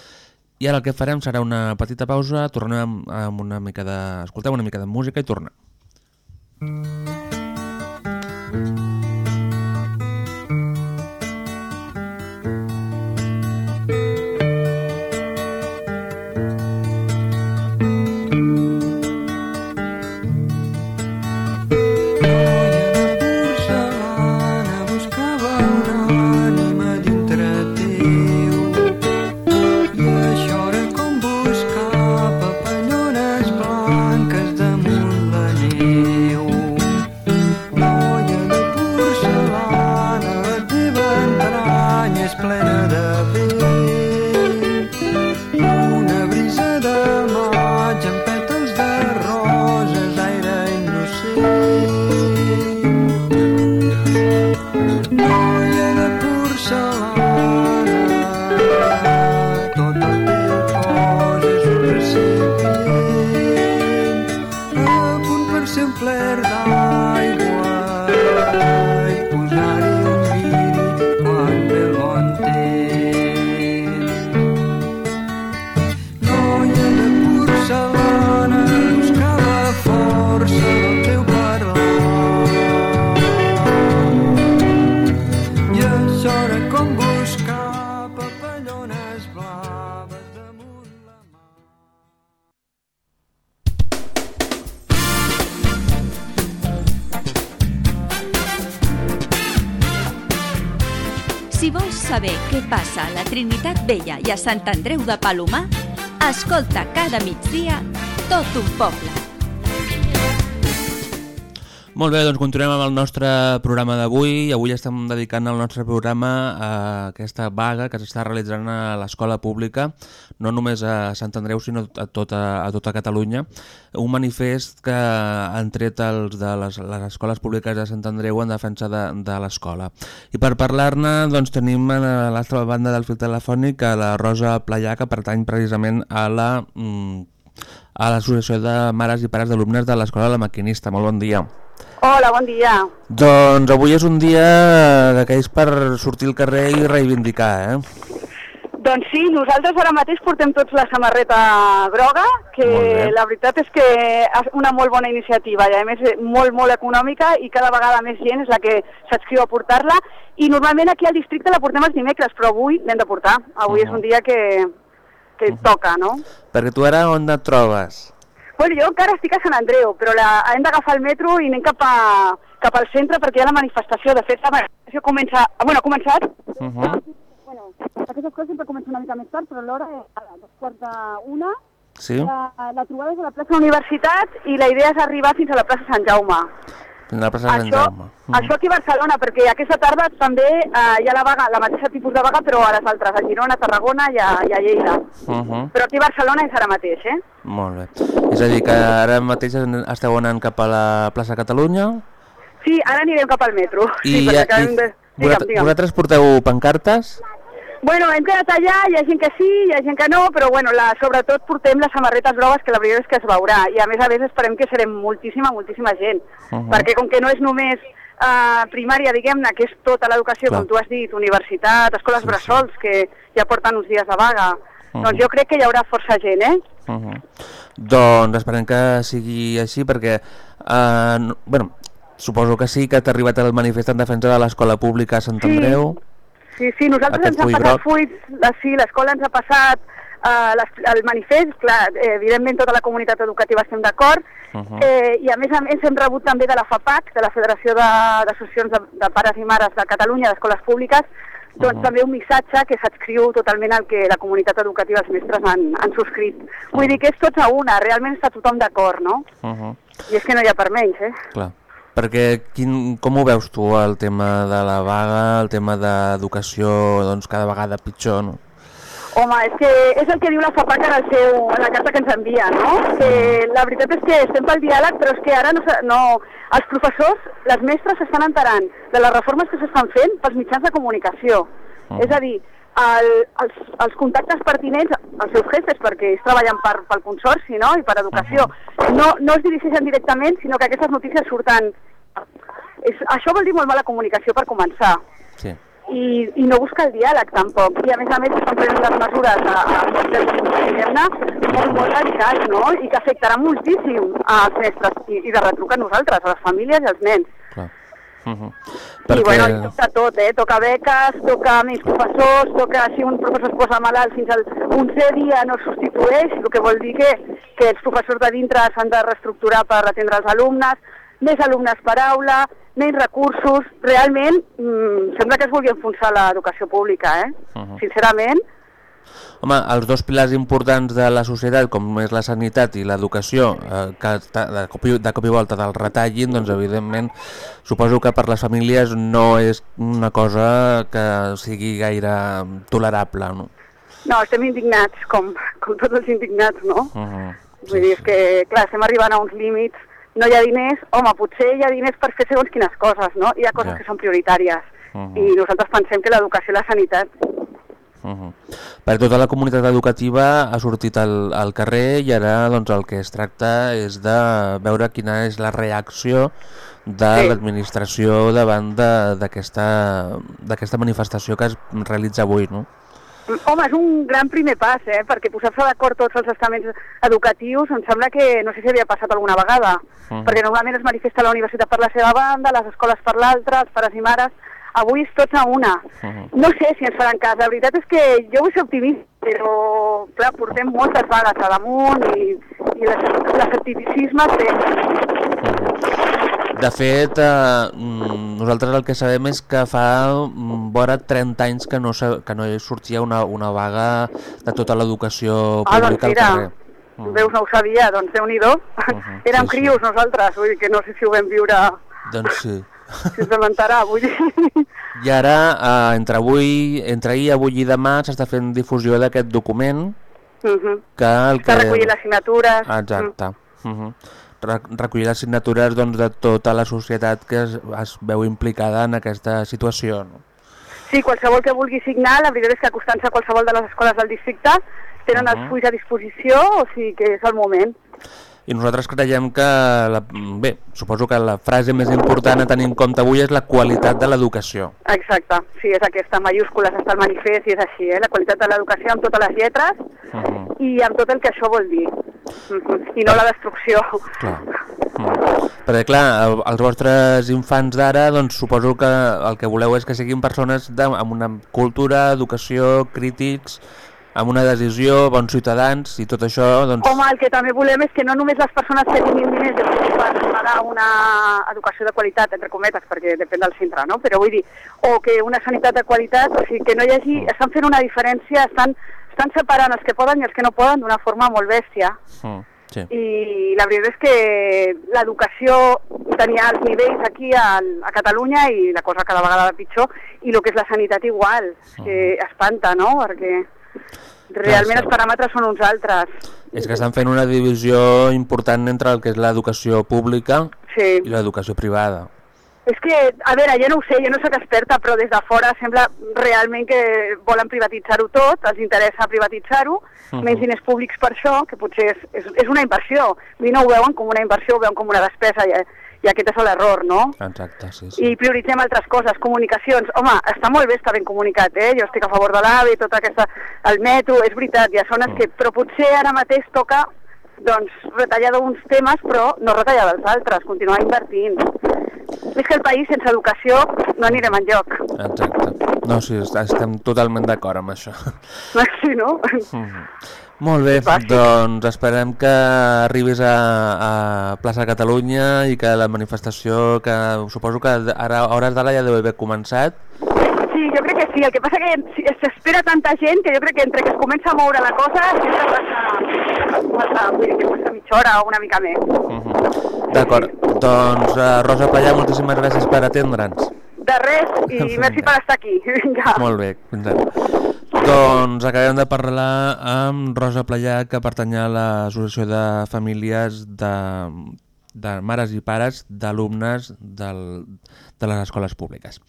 i ara el que farem serà una petita pausa, tornem amb, una mica de... escoltem una mica de música i tornem. thank you. A Sant Andreu de Palomar, escolta cada migdia tot un poble. Molt bé, doncs continuem amb el nostre programa d'avui. Avui estem dedicant el nostre programa a aquesta vaga que s'està realitzant a l'escola pública, no només a Sant Andreu, sinó a tota, a tota Catalunya. Un manifest que han tret els de les, les escoles públiques de Sant Andreu en defensa de, de l'escola. I per parlar-ne doncs, tenim a l'altra banda del fil telefònic a la Rosa Playà, que pertany precisament a la... mm, a l'Associació de Mares i Pares d'Alumnes de l'Escola La Maquinista. Molt bon dia. Hola, bon dia. Doncs avui és un dia d'aquells per sortir al carrer i reivindicar, eh? Doncs sí, nosaltres ara mateix portem tots la samarreta groga, que la veritat és que és una molt bona iniciativa i a més molt, molt econòmica i cada vegada més gent és la que s'adscriu a portar-la i normalment aquí al districte la portem els dimecres, però avui l'hem de portar. Avui és un dia que, que toca, no? Perquè tu ara on et trobes? Bueno, jo encara estic a Sant Andreu, però la, hem d'agafar el metro i anem cap, a, cap al centre perquè hi ha la manifestació. De fet, la manifestació comença... Bueno, ha començat. Uh -huh. Bueno, aquestes coses sempre comencen una mica més tard, però l'hora és a dos quarts d'una. Sí? La, la trobada és a la plaça Universitat i la idea és arribar fins a la plaça Sant Jaume. Fins a la plaça Sant Jaume. Mhm. això aquí a Barcelona, perquè aquesta tarda també eh, hi ha la vaga, la mateixa tipus de vaga, però a les altres, a Girona, a Tarragona i a, i a Lleida. Uh -huh. Però aquí a Barcelona és ara mateix, eh? Molt bé. És a dir, que ara mateix esteu anant cap a la plaça Catalunya Sí, ara anirem cap al metro. i, sí, perquè acabem de... Digue'm, digue'm. vosaltres porteu pancartes? Bueno, hem quedat allà, hi ha gent que sí, hi ha gent que no, però bueno, la, sobretot portem les samarretes grogues, que la veritat és que es veurà, i a més a més esperem que serem moltíssima, moltíssima gent, Uh -huh. perquè com que no és només uh, primària, diguem-ne, que és tota l'educació, com tu has dit, universitat, escoles Sí, sí. bressols, que ja porten uns dies de vaga, Uh-huh. doncs jo crec que hi haurà força gent, eh? Uh -huh. Doncs esperem que sigui així perquè, eh, no- bueno, suposo que sí que t'ha arribat el manifest en defensa de l'escola pública a Sant Sí. Andreu. Sí, sí, nosaltres ens han passat fuits, la, sí, l'escola ens ha passat uh, les, el manifest, clar, eh, evidentment tota la comunitat educativa estem d'acord, Uh -huh. eh, i a més a més hem rebut també de la FAPAC, de la Federació de- d'Associacions de, de, Pares i Mares de Catalunya, d'Escoles Públiques, doncs Mhm. també un missatge que s'adscriu totalment al que la comunitat educativa els mestres han, han subscrit. Vull dir que és tots a una, realment està tothom d'acord, no? Uh -huh. I és que no hi ha per menys, eh? Clar. Perquè quin, com ho veus tu, el tema de la vaga, el tema d'educació, doncs cada vegada pitjor, no? Home, és que és el que diu la FAPAC en, el seu, en la carta que ens envia, no? Que la veritat és que estem pel diàleg, però és que ara no, no els professors, les mestres s'estan enterant de les reformes que s'estan fent pels mitjans de comunicació. Mhm. És a dir, el, els, els contactes pertinents, els seus jefes, perquè ells treballen per, pel consorci no? i per educació, no, no es dirigeixen directament, sinó que aquestes notícies surten... És, això vol dir molt mala comunicació per començar Sí. i, i no busca el diàleg tampoc. I a més a més estan prenent les mesures a, a, diguem-ne, molt, molt radicals, no? I que afectarà moltíssim als mestres i, i de retruc a nosaltres, a les famílies i als nens. Uh -huh. Perquè... I bueno, i toca tot, eh? Toca beques, toca més professors, toca si un professor es posa malalt fins al 11è dia no es substitueix, el que vol dir que, que els professors de dintre s'han de reestructurar per atendre els alumnes, més alumnes per aula, menys recursos, realment mmm, sembla que es vulgui enfonsar l'educació pública, eh? Uh -huh. Sincerament, Home, els dos pilars importants de la societat, com és la sanitat i l'educació, eh, que de cop, i, de cop i volta del retallin, doncs evidentment suposo que per les famílies no és una cosa que sigui gaire tolerable, no? no, estem indignats, com, com tots els indignats, no? Uh -huh. Vull dir, és que, clar, estem arribant a uns límits, no hi ha diners, home, potser hi ha diners per fer segons quines coses, no? Hi ha coses Ja. que són prioritàries. Mhm. I nosaltres pensem que l'educació i la sanitat... Uh -huh. Per tota la comunitat educativa ha sortit al, al carrer i ara doncs, el que es tracta és de veure quina és la reacció de Sí. l'administració davant d'aquesta d'aquesta manifestació que es realitza avui, no? Home, és un gran primer pas, eh? Perquè posar-se d'acord tots els estaments educatius em sembla que no sé si havia passat alguna vegada. Mhm. Perquè normalment es manifesta la universitat per la seva banda, les escoles per l'altra, els pares i mares... Avui és tots a una. Mhm. No sé si ens faran cas. La veritat és que jo vull ser optimista, però clar, portem moltes vagues a damunt i, i les- l'escepticisme té. De fet, eh, mm, nosaltres el que sabem és que fa mm, vora 30 anys que no, que no hi sortia una, una vaga de tota l'educació Ah, doncs pública al mira, carrer. Mm. veus, no ho sabia, doncs Déu-n'hi-do. Mhm, (laughs) Érem sí, sí. crios nosaltres, vull dir que no sé si ho vam viure, Doncs sí. Si enterar, vull dir... I ara, eh, entre, avui, entre ahir, avui i demà, s'està fent difusió d'aquest document Mhm. que el que... S'ha recollit les signatures. Exacte. Uh -huh. Recollir les signatures doncs, de tota la societat que es, es veu implicada en aquesta situació. No? Sí, qualsevol que vulgui signar, la veritat és que acostant-se a qualsevol de les escoles del districte tenen Mhm. els fulls a disposició, o sigui que és el moment. I nosaltres creiem que, la, bé, suposo que la frase més important a tenir en compte avui és la qualitat de l'educació. Exacte, sí, és aquesta, en mayúscules està el manifest i és així, eh? la qualitat de l'educació amb totes les lletres Uh -huh. i amb tot el que això vol dir. Mhm. I no la destrucció. Clar. Mm. Perquè clar, el- els vostres infants d'ara, doncs suposo que el que voleu és que siguin persones de, amb una cultura, educació, crítics, amb una decisió, bons ciutadans i tot això, doncs... Home, el que també volem és que no només les persones que tinguin diners de per pagar una educació de qualitat, entre cometes, perquè depèn del centre, no? Però vull dir, o que una sanitat de qualitat, o sigui, que no hi hagi... Estan fent una diferència, estan, estan separant els que poden i els que no poden d'una forma molt bèstia. Mm, sí. I la veritat és que l'educació tenia els nivells aquí a, a Catalunya i la cosa cada vegada va pitjor, i el que és la sanitat igual, que espanta, no? Perquè realment Clar, els paràmetres són uns altres. És que estan fent una divisió important entre el que és l'educació pública Sí. i l'educació privada. És que, a veure, jo no ho sé, jo no sóc experta, però des de fora sembla realment que volen privatitzar-ho tot, els interessa privatitzar-ho, Mhm. menys diners públics per això, que potser és, és, és una inversió. Dir, no ho veuen com una inversió, ho veuen com una despesa, i, i aquest és l'error, no? Exacte, sí, sí. I prioritzem altres coses, comunicacions. Home, està molt bé estar ben comunicat, eh? Jo estic a favor de l'AVE, tota aquesta... el metro, és veritat, hi ha zones Mm. que... Però potser ara mateix toca doncs, retallar d'uns temes, però no retallar dels altres, continuar invertint. És que el país sense educació no anirem enlloc. Exacte. No, sí, est- estem totalment d'acord amb això. (laughs) Sí, no? Mhm. Molt bé, doncs esperem que arribis a, a Plaça Catalunya i que la manifestació, que suposo que ara a hores d'ara ja deu haver començat. Sí, jo crec que sí. El que passa que s'espera tanta gent que jo crec que entre que es comença a moure la cosa sempre passa, passa, vull dir, que passa mitja hora o una mica més. Mhm. D'acord, doncs uh, Rosa Pallà, moltíssimes gràcies per atendre'ns. De res, i merci per estar aquí. (laughs) Vinga. Molt bé, fins ara. Doncs acabem de parlar amb Rosa Playà, que pertany a l'Associació de Famílies de, de Mares i Pares d'alumnes de les escoles públiques.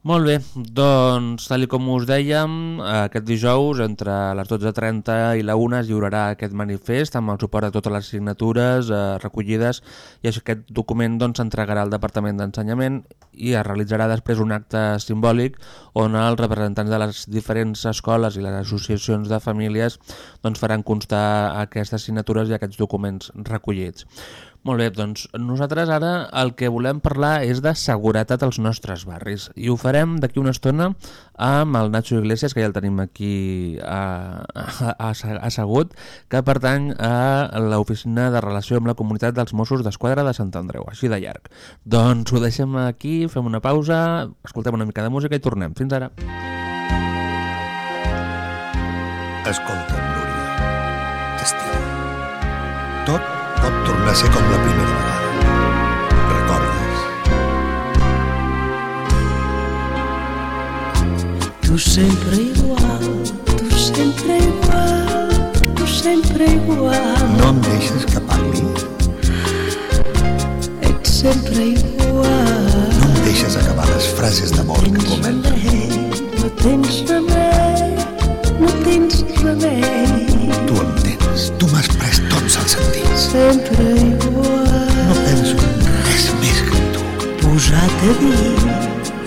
Molt bé, doncs, tal com us dèiem, aquest dijous entre les 12.30 i la 1 es lliurarà aquest manifest amb el suport de totes les signatures eh, recollides i aquest document doncs, s'entregarà al Departament d'Ensenyament i es realitzarà després un acte simbòlic on els representants de les diferents escoles i les associacions de famílies doncs, faran constar aquestes signatures i aquests documents recollits. Molt bé, doncs nosaltres ara el que volem parlar és de seguretat als nostres barris i ho farem d'aquí una estona amb el Nacho Iglesias, que ja el tenim aquí a, assegut, que pertany a l'Oficina de Relació amb la Comunitat dels Mossos d'Esquadra de Sant Andreu, així de llarg. Doncs ho deixem aquí, fem una pausa, escoltem una mica de música i tornem. Fins ara. Escolta, Núria, t'estimo. Tot tornar a ser com la primera vegada. Recordes? Tu sempre igual, tu sempre igual, tu sempre igual. No em deixes que parli? Ets sempre igual. No em deixes acabar les frases d'amor que comento? No tens remei, no tens remei. Tu em tens, tu m'has pres tots els sentits. Sempre igual. No penso en res més que en tu. Posat a dir,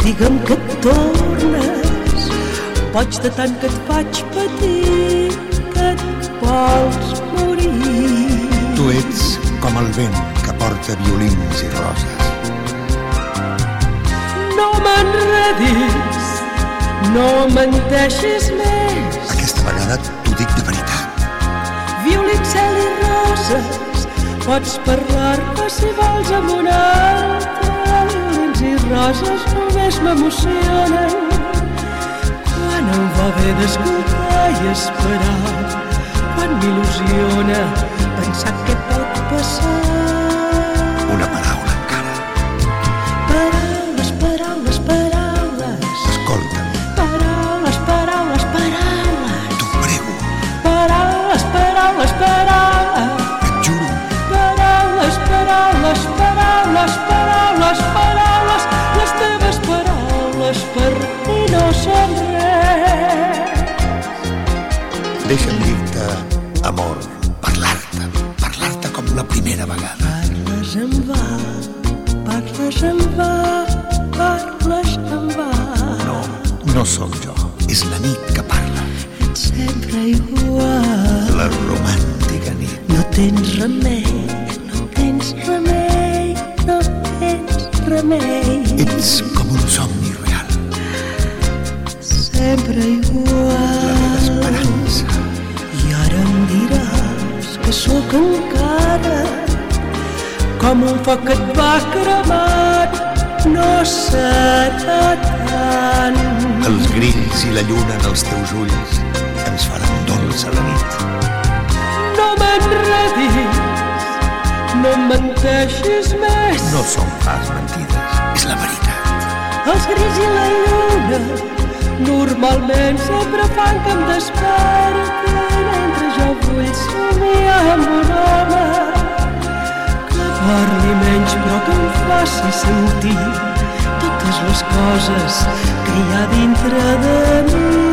digue'm que et tornes. Pots de tant que et faig patir, que et vols morir. Tu ets com el vent que porta violins i roses. No m'enredis, no menteixis més. Vegada t'ho dic de veritat. Violincel i roses, pots parlar-me si vols amb un altre. Violins i roses només m'emocionen quan em va bé d'escoltar i esperar. Quan m'il·lusiona pensar què pot passar. Que et va cremant, no serà tant. Els grills i la lluna en els teus ulls ens faran dolça la nit. No m'enredis, no em menteixis més. No són pas mentides, és la veritat. Els grills i la lluna normalment sempre fan que em desperti mentre jo vull somiar amb un home parli menys però que em faci sentir totes les coses que hi ha dintre de mi.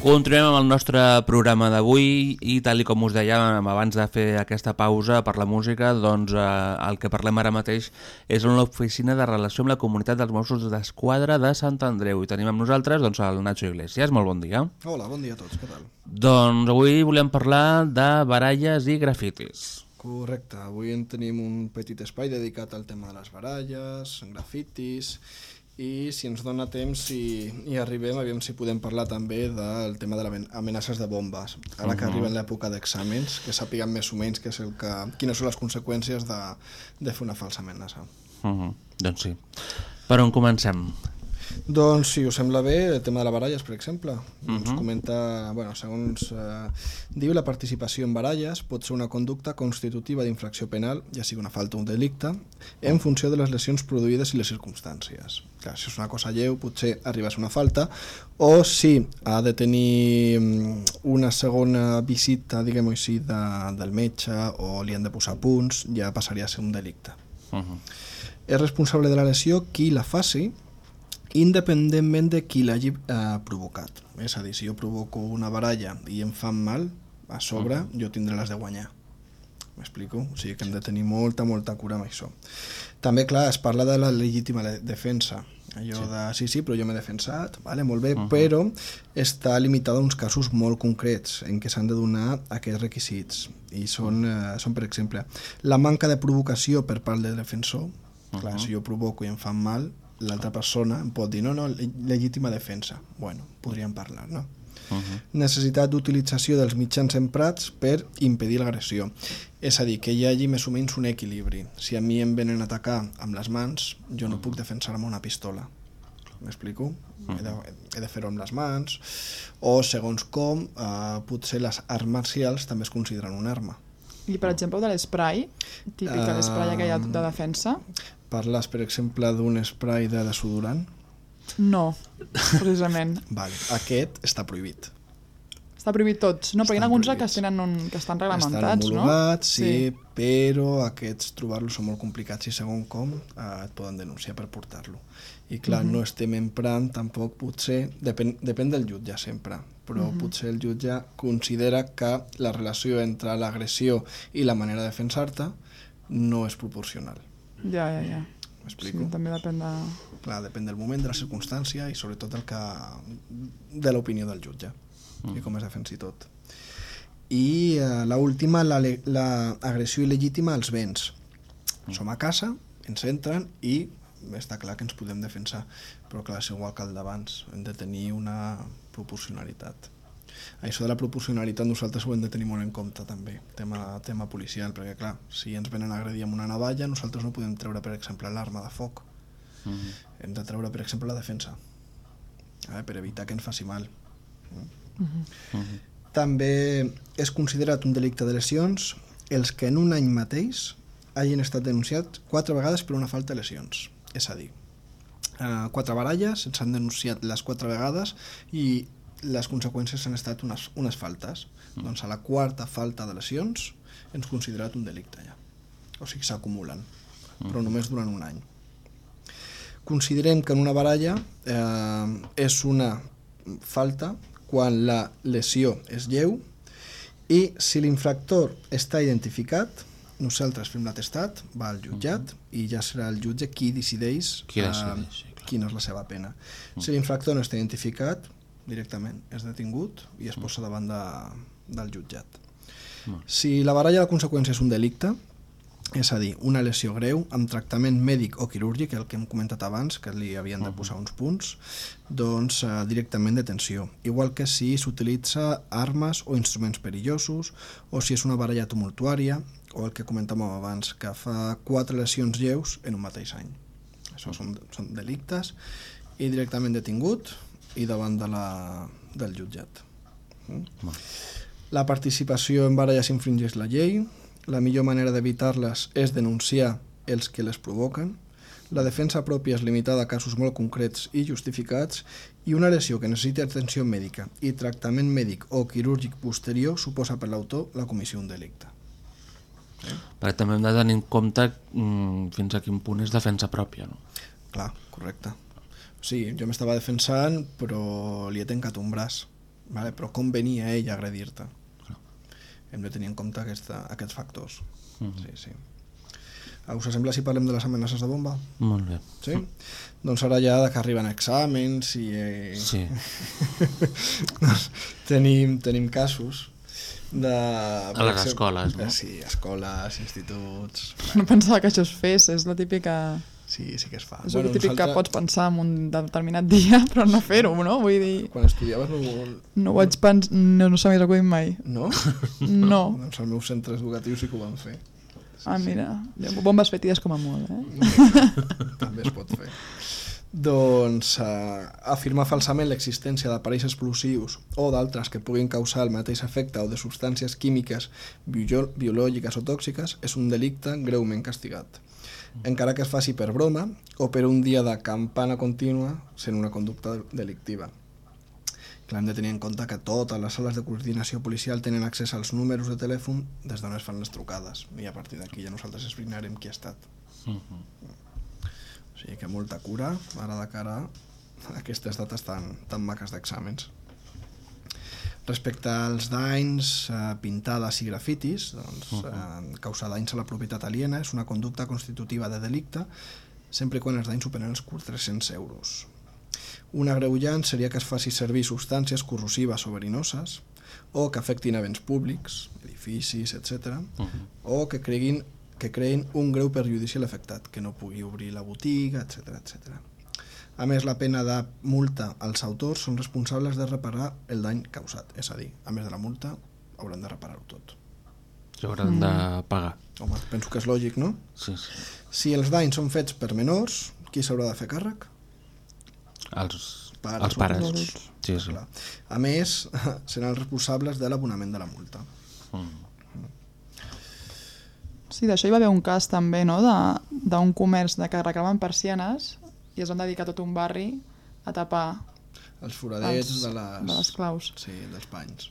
Continuem amb el nostre programa d'avui i tal i com us dèiem abans de fer aquesta pausa per la música, doncs eh, el que parlem ara mateix és en l'oficina de relació amb la comunitat dels Mossos d'Esquadra de Sant Andreu i tenim amb nosaltres doncs, el Nacho Iglesias. Molt bon dia. Hola, bon dia a tots, què tal? Doncs avui volem parlar de baralles i grafitis. Correcte, avui en tenim un petit espai dedicat al tema de les baralles, grafitis, i si ens dona temps i, i arribem, aviam si podem parlar també del tema de les amenaces de bombes. Ara que arriba l'època d'exàmens, que sàpiguen més o menys què és el que, quines són les conseqüències de, de fer una falsa amenaça. Uh -huh. Doncs sí. Per on comencem? Doncs, si us sembla bé, el tema de les baralles, per exemple. Ens comenta, bueno, segons eh, diu, la participació en baralles pot ser una conducta constitutiva d'infracció penal, ja sigui una falta o un delicte, en funció de les lesions produïdes i les circumstàncies. Clar, si és una cosa lleu, potser arriba a ser una falta, o si ha de tenir mm, una segona visita, diguem-ho així, de, del metge, o li han de posar punts, ja passaria a ser un delicte. Uh -huh. És responsable de la lesió qui la faci, independentment de qui l'hagi eh, provocat. És a dir, si jo provoco una baralla i em fan mal, a sobre uh -huh. jo tindré les de guanyar. M'explico? O sigui que hem de tenir molta, molta cura amb això. També, clar, es parla de la legítima le- defensa. Allò sí. de, sí, sí, però jo m'he defensat, vale, molt bé, uh -huh. però està limitada a uns casos molt concrets en què s'han de donar aquests requisits. I són, eh, són, per exemple, la manca de provocació per part del defensor. Clar, si jo provoco i em fan mal, l'altra persona em pot dir no, no, le- legítima defensa. Bueno, podríem parlar, no? Uh -huh. necessitat d'utilització dels mitjans emprats per impedir l'agressió. És a dir, que hi hagi més o menys un equilibri. Si a mi em venen a atacar amb les mans, jo no puc defensar-me una pistola. M'explico? He de, he de fer-ho amb les mans. O, segons com, eh, potser les arts marcials també es consideren una arma. I, per exemple, de l'esprai, típic de l'esprai que hi ha de defensa, Parles, per exemple, d'un spray de desodorant? no, precisament. Vale. Aquest està prohibit. Està prohibit tots, no? Perquè hi ha Estan alguns que, prohibits. es tenen un, que estan Estan reglamentats, no? homologats, sí, sí, però aquests trobar-los són molt complicats i segon com eh, et poden denunciar per portar-lo. I clar, no estem emprant tampoc potser, depèn, depèn del jutge sempre, però potser el jutge considera que la relació entre l'agressió i la manera de defensar-te no és proporcional. Ja, ja, ja. Sí, M'explico? també depèn de... Clar, depèn del moment, de la circumstància i sobretot del que, de l'opinió del jutge mm. I com es defensi tot. I eh, la última, l'agressió la, agressió il·legítima als béns. Mm. Som a casa, ens entren i està clar que ens podem defensar, però clar, és igual que el d'abans, hem de tenir una proporcionalitat. Això de la proporcionalitat nosaltres ho hem de tenir molt en compte també, tema, tema policial, perquè clar, si ens venen a agredir amb una navalla, nosaltres no podem treure, per exemple, l'arma de foc. Uh -huh. Hem de treure, per exemple, la defensa, eh, per evitar que ens faci mal. Uh -huh. També és considerat un delicte de lesions els que en un any mateix hagin estat denunciats quatre vegades per una falta de lesions. És a dir, eh, quatre baralles, s'han denunciat les quatre vegades i les conseqüències han estat unes, unes faltes. Mm. Doncs a la quarta falta de lesions ens considerat un delicte ja. O sigui, s'acumulen, però només durant un any. Considerem que en una baralla eh, és una falta quan la lesió és lleu i si l'infractor està identificat, nosaltres fem l'atestat, va al jutjat i ja serà el jutge qui decideix, Qui eh, decideix, sí, quina és la seva pena. Si l'infractor no està identificat, directament és detingut i es posa davant de, del jutjat. Si la baralla de conseqüència és un delicte, és a dir, una lesió greu amb tractament mèdic o quirúrgic, el que hem comentat abans, que li havien de posar uns punts, doncs eh, directament detenció. Igual que si s'utilitza armes o instruments perillosos, o si és una baralla tumultuària, o el que comentàvem abans, que fa quatre lesions lleus en un mateix any. Això són, són delictes i directament detingut i davant de la, del jutjat. Mm? La participació en baralles infringeix la llei, la millor manera d'evitar-les és denunciar els que les provoquen, la defensa pròpia és limitada a casos molt concrets i justificats i una lesió que necessiti atenció mèdica i tractament mèdic o quirúrgic posterior suposa per l'autor la comissió d'un delicte. Perquè també hem de tenir en compte mm, fins a quin punt és defensa pròpia, no? Clar, correcte. Sí, jo m'estava defensant, però li he tancat un braç. Vale? Però com venia ell a agredir-te? Hem de tenir en compte aquesta, aquests factors. Mhm. Sí, sí. Ah, Us sembla si parlem de les amenaces de bomba? Molt bé. Sí? Doncs ara ja que arriben exàmens i... Eh... Sí. (laughs) doncs tenim, tenim casos de... A les escoles, no? Sí, escoles, instituts... No pensava que això es fes, és la típica... Sí, sí que es fa. És el Bueno, típic que nosaltres- pots pensar en un determinat (laughs) dia, però no fer-ho, no? Vull dir, Quan estudiaves no... no ho vaig pensar... No, no se m'hi acudit mai. No? (laughs) No. doncs els meus centres educatius sí que ho van fer. Ah, mira, bombes fetides com a molt, eh? També es pot fer. Doncs eh, afirmar falsament l'existència d'aparells explosius o d'altres que puguin causar el mateix efecte o de substàncies químiques, bio biològiques o tòxiques és un delicte greument castigat. Encara que es faci per broma o per un dia de campana contínua sent una conducta delictiva. Clar, hem de tenir en compte que totes les sales de coordinació policial tenen accés als números de telèfon des d'on es fan les trucades i a partir d'aquí ja nosaltres esbrinarem qui ha estat. Mhm. O sigui que molta cura ara de cara a (laughs) aquestes dates tan, tan maques d'exàmens. Respecte als danys, eh, pintades i grafitis, doncs, eh, causar danys a la propietat aliena és una conducta constitutiva de delicte sempre quan els danys superen els 400 euros. Un agreujant seria que es faci servir substàncies corrosives o verinoses o que afectin a béns públics, edificis, etc. o que creguin que creïn un greu perjudici a l'afectat, que no pugui obrir la botiga, etc etc. A més, la pena de multa als autors són responsables de reparar el dany causat, és a dir, a més de la multa, hauran de reparar-ho tot. S'hauran de pagar. Home, penso que és lògic, no? Sí, sí. Si els danys són fets per menors, qui s'haurà de fer càrrec? Els, Pares, els pares. adults. Sí, sí. Clar. A més, (laughs) seran els responsables de l'abonament de la multa. Mm. Sí, d'això hi va haver un cas també, no?, de- d'un comerç de que reclamen persianes i es van dedicar tot un barri a tapar Els foradets Els- de, les... de les claus. Sí, dels panys.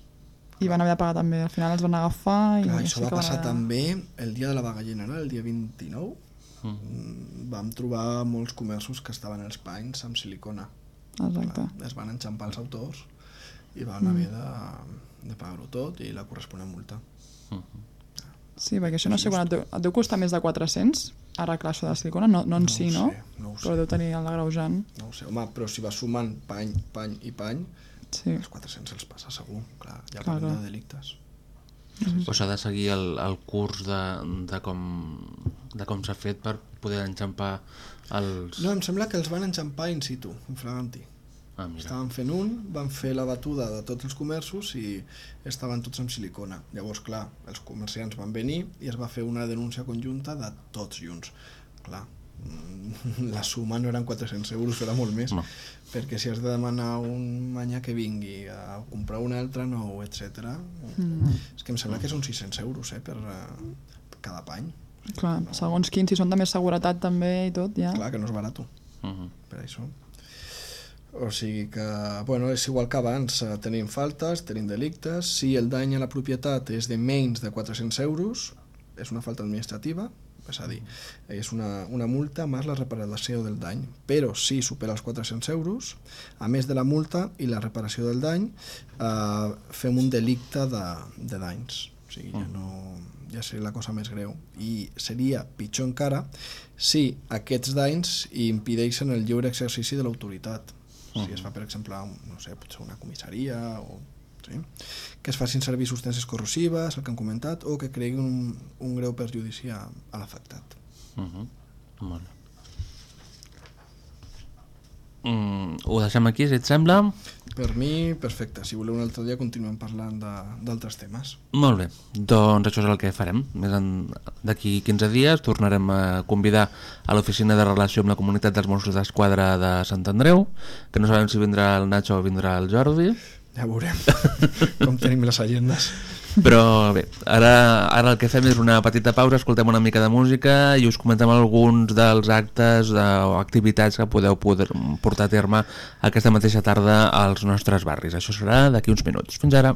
i van haver de pagar també. Al final els van agafar i... Clar, sí això va que van passar haver- també el dia de la vaga general, el dia 29. Mm. Vam trobar molts comerços que estaven als panys amb silicona. Exacte. Clar, es van enxampar els autors i van Mm. haver de, de pagar-ho tot i la corresponent multa. Sí, perquè això no sé quan et deu, et deu costar més de 400 arreglar això de la silicona, no, no en No si, ho no? sé, ho sé. Però deu tenir el agreujant. No ho sé, home, però si vas sumant pany, pany i pany, sí. els 400 els passa segur. Clar, ja Clar, parlem clar. de delictes. O s'ha de seguir el, el curs de, de com, de com s'ha fet per poder enxampar els... No, em sembla que els van enxampar in situ, in fraganti. Ah, mira. Estaven fent un, van fer la batuda de tots els comerços i estaven tots amb silicona. Llavors, clar, els comerciants van venir i es va fer una denúncia conjunta de tots junts. Clar, mm, la suma no eren 400 euros, era molt més. No. Perquè si has de demanar un manyà que vingui a comprar un altre nou, etc. Mm. És que em sembla que són 600 euros eh, per, eh, per cada pany. Clar, segons quins, si són de més seguretat també i tot, ja. Clar, que no és barat. Uh -huh. per això. O sigui que, bueno, és igual que abans, eh, tenim faltes, tenim delictes, si el dany a la propietat és de menys de 400 euros, és una falta administrativa, és a dir, és una, una multa més la reparació del dany, però si supera els 400 euros, a més de la multa i la reparació del dany, eh, fem un delicte de, de danys. O sigui, ja, no, ja seria la cosa més greu. I seria pitjor encara si aquests danys impideixen el lliure exercici de l'autoritat. Si es fa, per exemple, no sé, potser una comissaria o sí? que es facin servir substàncies corrosives, el que han comentat, o que creguin un, un greu perjudici a, a l'afectat. Uh -huh. Molt bé. Mm, ho deixem aquí, si et sembla? Per mi, perfecte. Si voleu un altre dia continuem parlant de- d'altres temes. Molt bé, doncs això és el que farem. Més en- D'aquí 15 dies tornarem a convidar a l'oficina de relació amb la comunitat dels Mossos d'Esquadra de Sant Andreu, que no sabem si vindrà el Nacho o vindrà el Jordi, Ja veurem (laughs) com tenim les agendes. però bé, ara, ara el que fem és una petita pausa, escoltem una mica de música i us comentem alguns dels actes de, o activitats que podeu poder, portar a terme aquesta mateixa tarda als nostres barris. Això serà d'aquí uns minuts. Fins ara.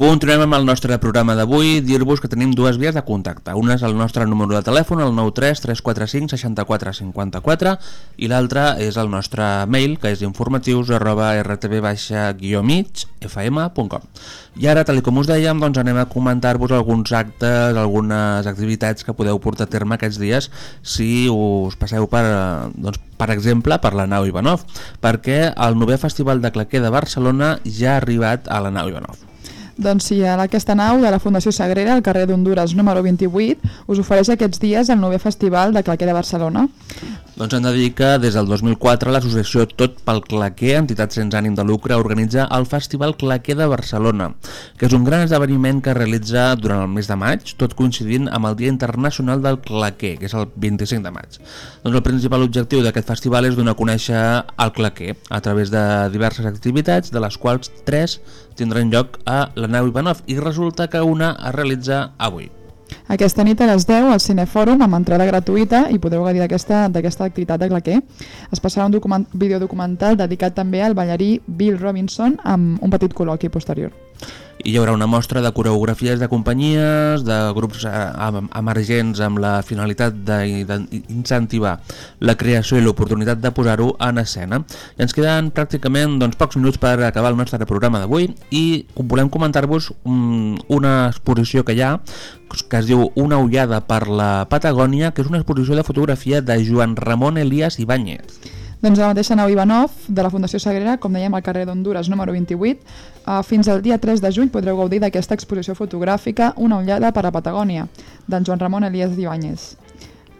Continuem amb el nostre programa d'avui, dir-vos que tenim dues vies de contacte. Una és el nostre número de telèfon, el 93 345 64 54, i l'altra és el nostre mail, que és informatius arroba rtb-migfm.com. I ara, tal com us dèiem, doncs anem a comentar-vos alguns actes, algunes activitats que podeu portar a terme aquests dies si us passeu per, eh, doncs, per exemple, per la nau Ivanov, perquè el novè Festival de Claquer de Barcelona ja ha arribat a la nau Ivanov. Doncs sí, a aquesta nau de la Fundació Sagrera, al carrer d'Honduras número 28, us ofereix aquests dies el novè Festival de Claquer de Barcelona. Doncs hem de dir que des del 2004 l'associació Tot pel Claquer, entitat sense ànim de lucre, organitza el Festival Claquer de Barcelona, que és un gran esdeveniment que realitza durant el mes de maig, tot coincidint amb el Dia Internacional del Claquer, que és el 25 de maig. Doncs el principal objectiu d'aquest festival és donar a conèixer el claquer a través de diverses activitats, de les quals tres tindran lloc a la nau Ivanov, i resulta que una es realitza avui. Aquesta nit a les 10 al Cinefòrum amb entrada gratuïta i podreu gaudir d'aquesta activitat de claquer. Es passarà un document, videodocumental dedicat també al ballarí Bill Robinson amb un petit col·loqui posterior. Hi haurà una mostra de coreografies de companyies, de grups eh, em- emergents amb la finalitat d'incentivar la creació i l'oportunitat de posar-ho en escena. I ens queden pràcticament doncs, pocs minuts per acabar el nostre programa d'avui i volem comentar-vos una exposició que hi ha que es diu Una ullada per la Patagònia, que és una exposició de fotografia de Joan Ramon Elias Ibáñez. Doncs a la mateixa nau Ivanov de la Fundació Sagrera, com dèiem, al carrer d'Honduras número 28, eh, fins al dia 3 de juny podreu gaudir d'aquesta exposició fotogràfica Una ullada per la Patagònia, d'en Joan Ramon Elias Ibáñez.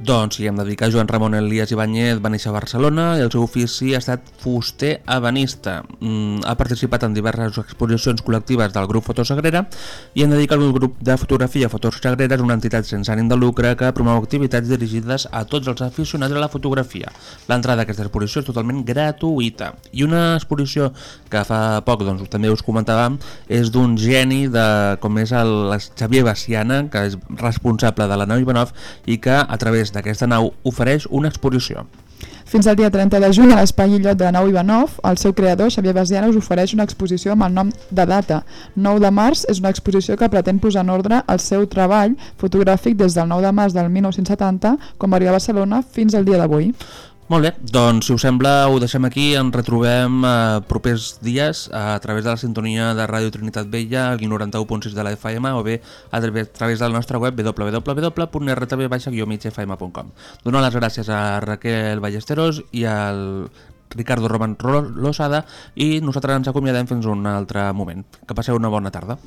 Doncs sí, hem de dir que Joan Ramon Elias Ibáñez va néixer a Barcelona i el seu ofici ha estat fuster ebanista. Mm, ha participat en diverses exposicions col·lectives del grup Fotosagrera i hem de dir que el grup de fotografia Fotosagrera és una entitat sense ànim de lucre que promou activitats dirigides a tots els aficionats a la fotografia. L'entrada a aquesta exposició és totalment gratuïta. I una exposició que fa poc doncs, també us comentàvem és d'un geni de, com és el Xavier Baciana, que és responsable de la nau Ivanov i que a través d'aquesta nau ofereix una exposició. Fins al dia 30 de juny a l'Espai Illot de nau Ivanov, el seu creador, Xavier Basiana, us ofereix una exposició amb el nom de data. 9 de març és una exposició que pretén posar en ordre el seu treball fotogràfic des del 9 de març del 1970, com va a Barcelona, fins al dia d'avui. Molt bé, doncs si us sembla ho deixem aquí, ens retrobem eh, propers dies a través de la sintonia de Ràdio Trinitat Vella, el 91.6 de la FM o bé a través, a través del nostre web www.rtv-migfm.com Donar les gràcies a Raquel Ballesteros i al Ricardo Roman Losada i nosaltres ens acomiadem fins un altre moment. Que passeu una bona tarda.